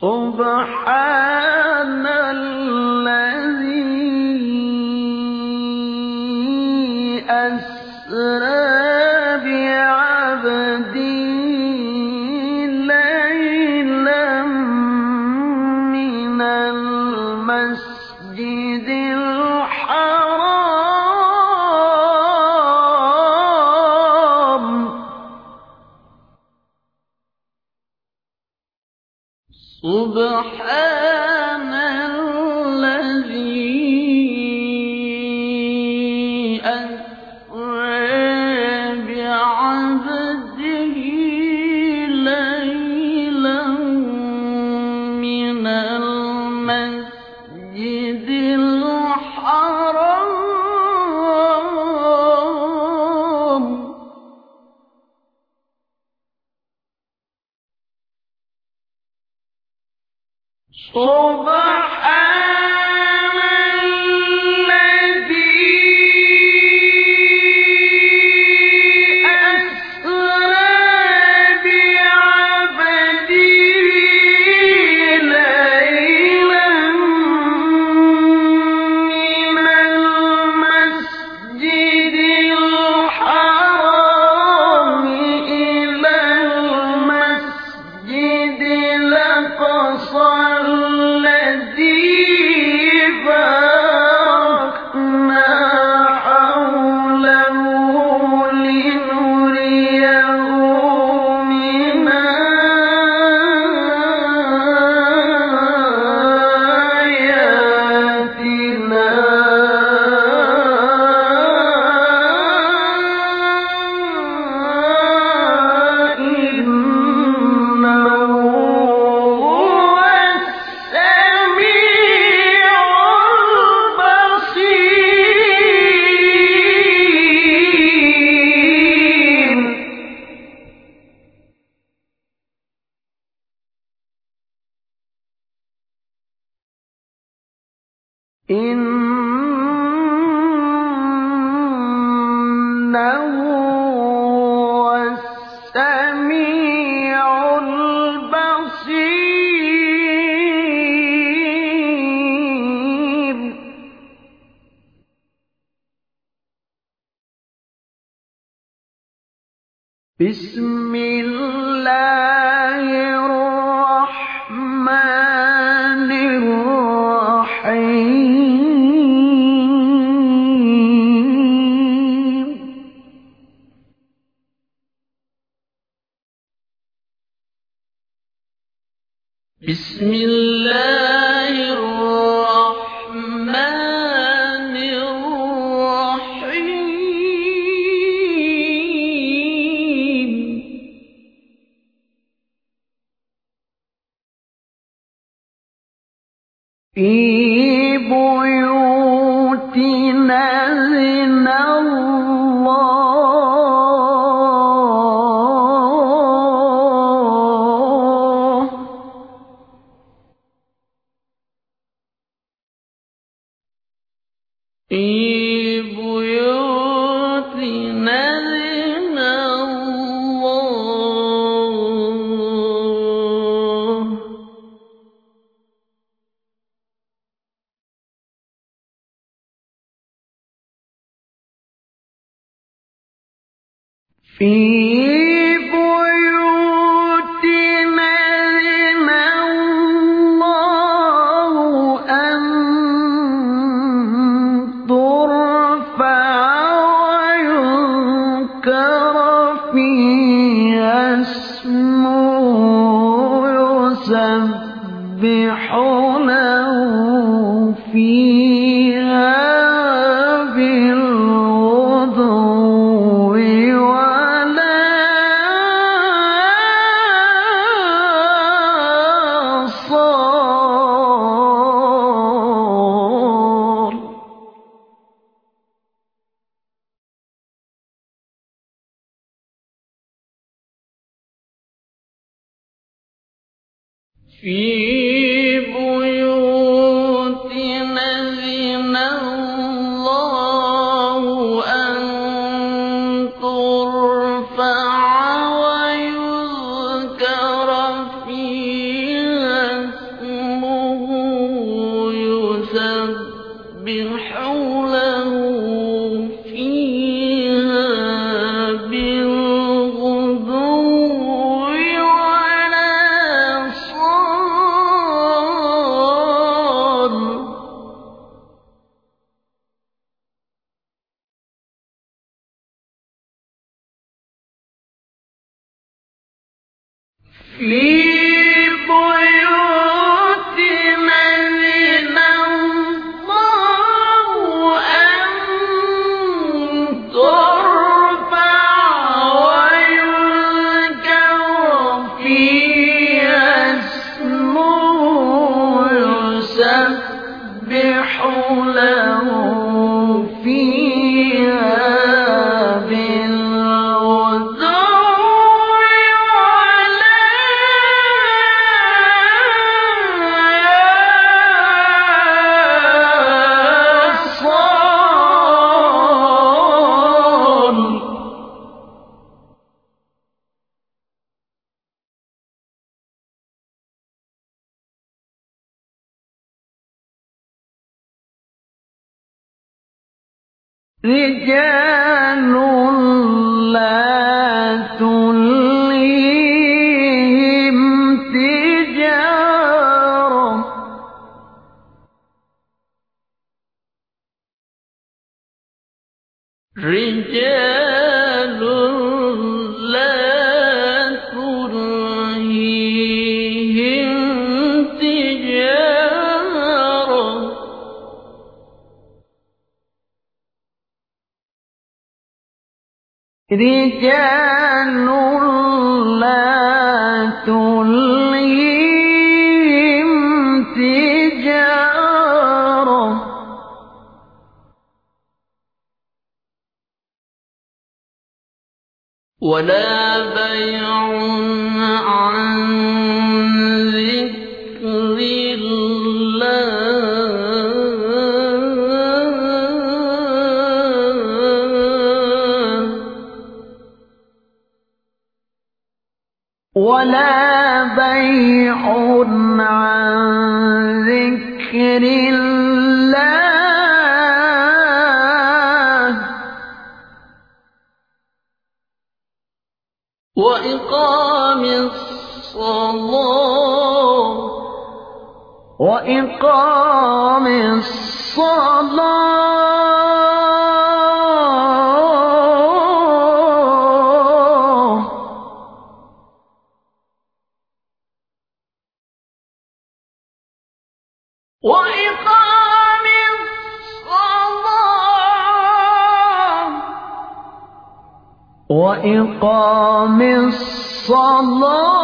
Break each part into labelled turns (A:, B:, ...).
A: سبحان الذي أسرى المسجد بسم الله
B: إن فيه جاء ولا بيع عن ذكر الله. وإقام الصلاة. وإقام الصلاة. وإقام الصلاة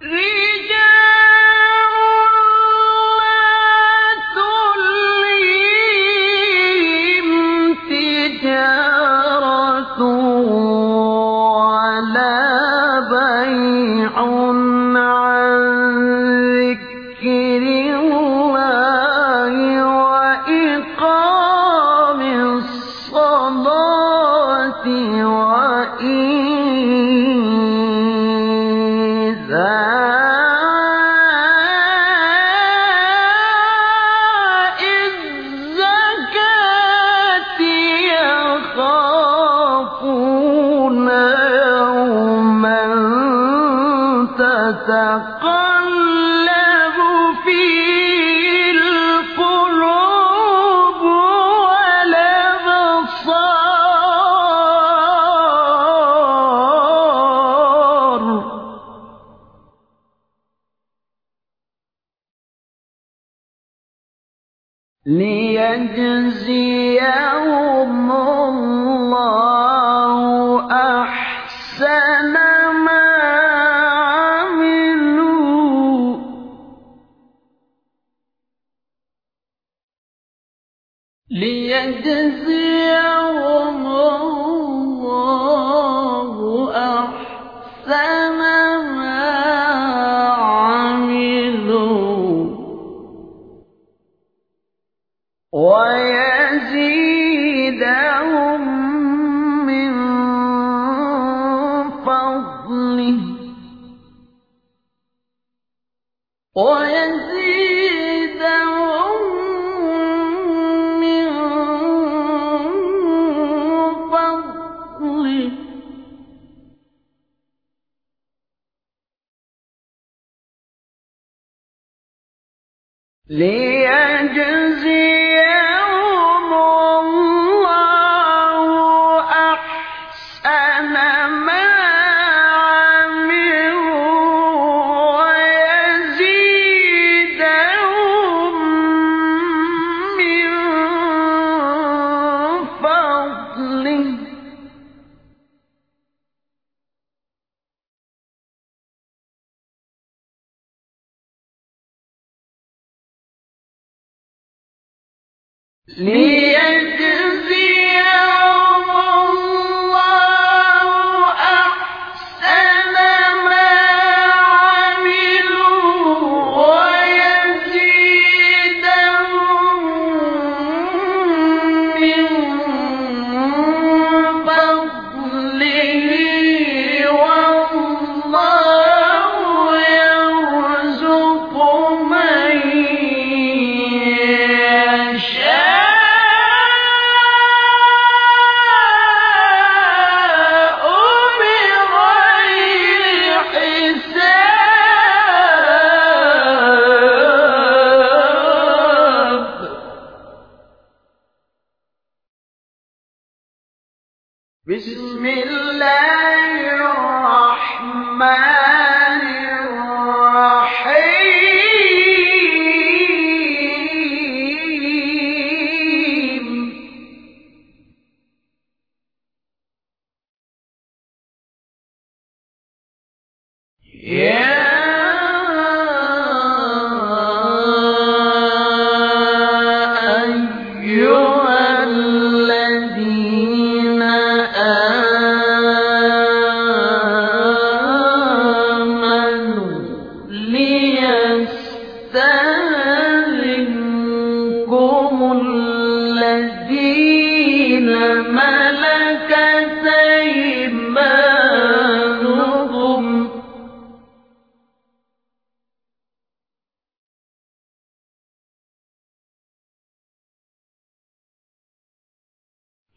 B: Ooh! الذي ليس والذين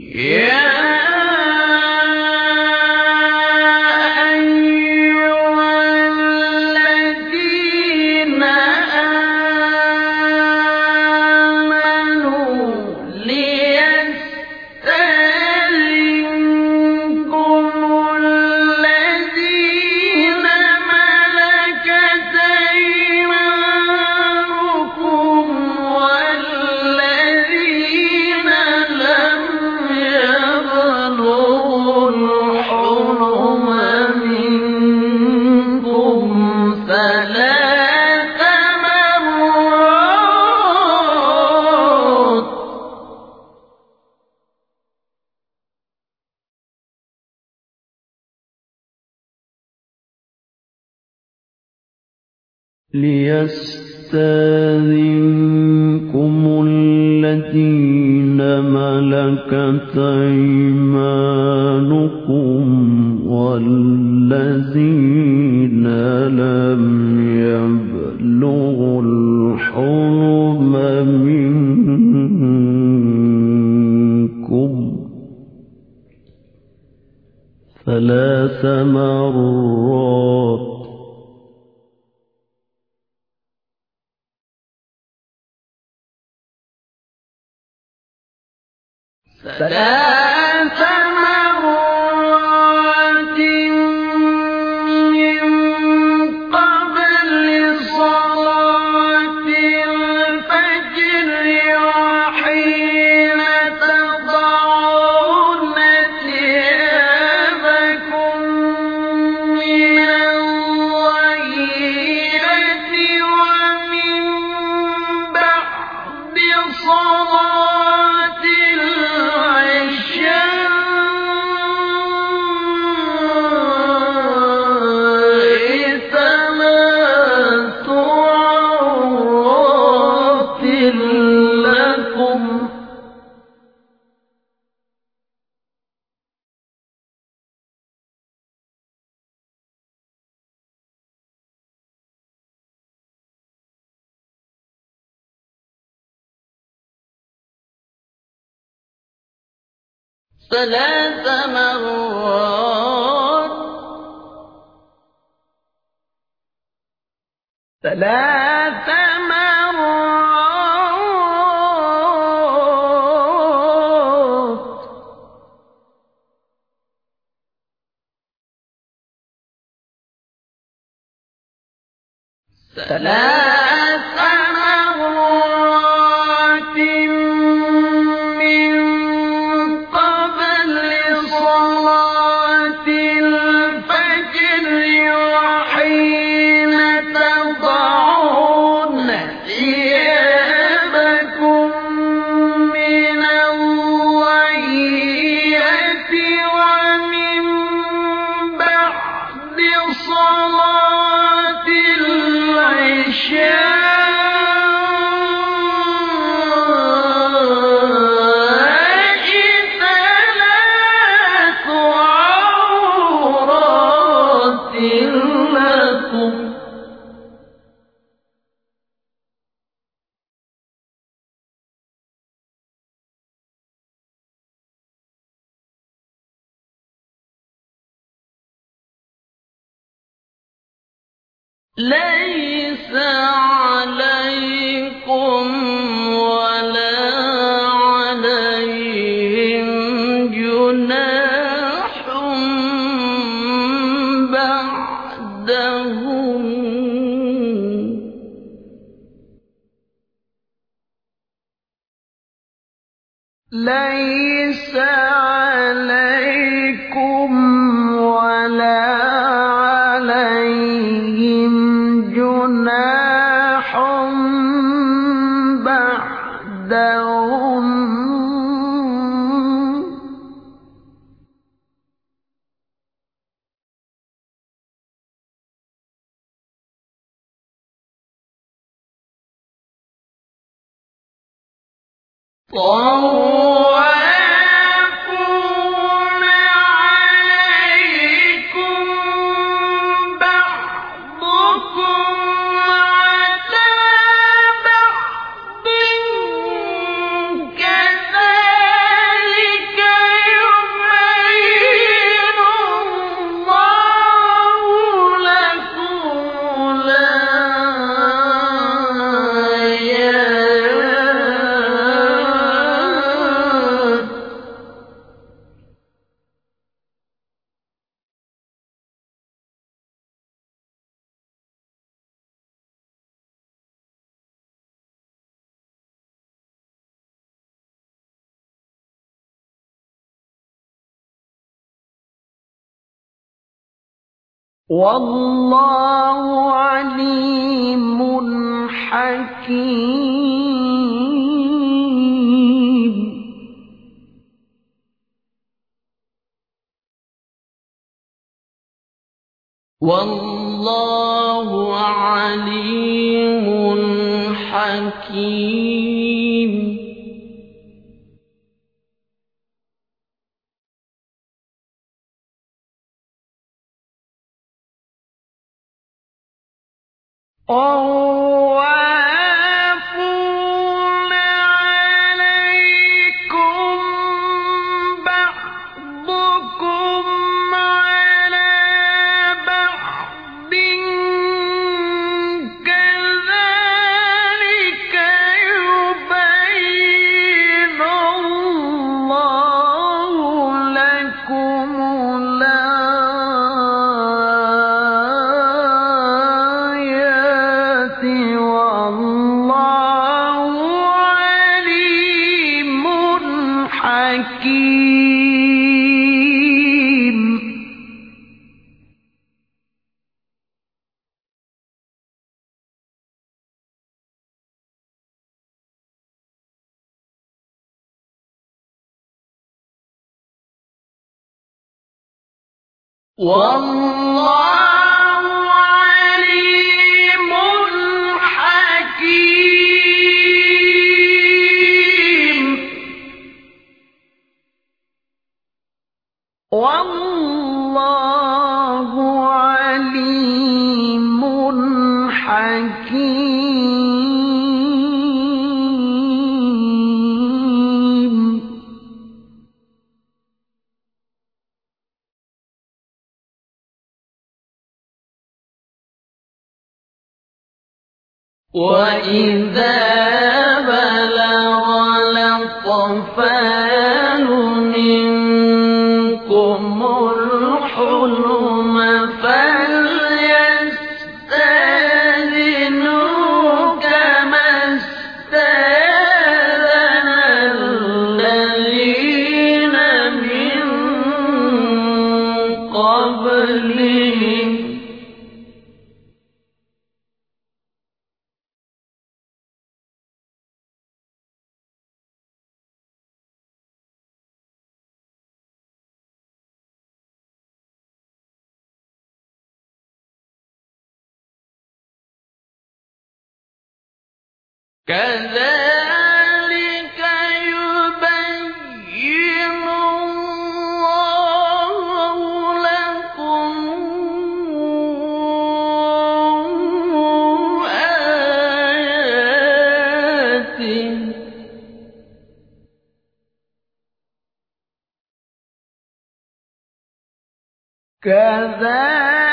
B: لم
A: ليستاذنكم الذين ملكت أيمانكم والذين لم يبلغوا الحلم منكم ثلاث مرات
B: سلام ثلاث مرات. ثلاث مرات. ثلاث لا قال والله عليم حكيم. والله عليم حكيم. Oh. والله وإذا بلغ الأطفال منكم كذلك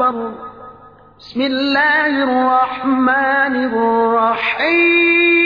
B: أكبر. بسم الله الرحمن الرحيم.